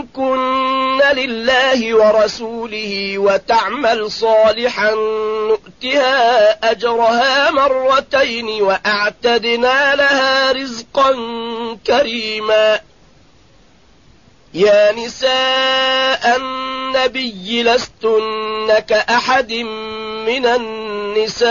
منكن لله ورسوله وتعمل صالحا نؤتها أجرها مرتين وأعتدنا لها رزقا كريما. يا نساء النبي لستن كأحد من النساء.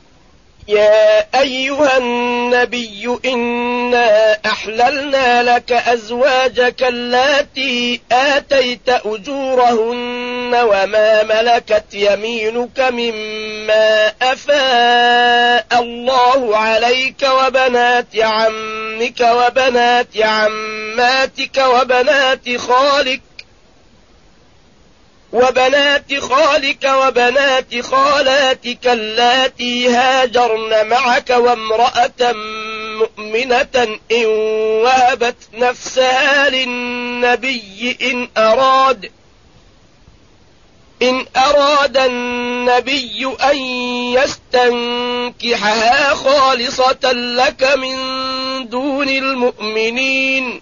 يا أيها النبي إنا أحللنا لك أزواجك اللاتي آتيت أجورهن وما ملكت يمينك مما أفاء الله عليك وبنات عمك وبنات عماتك وبنات خالك وبنات خالك وبنات خالاتك اللاتي هاجرن معك وامرأة مؤمنة إن وهبت نفسها للنبي إن أراد إن أراد النبي أن يستنكحها خالصة لك من دون المؤمنين.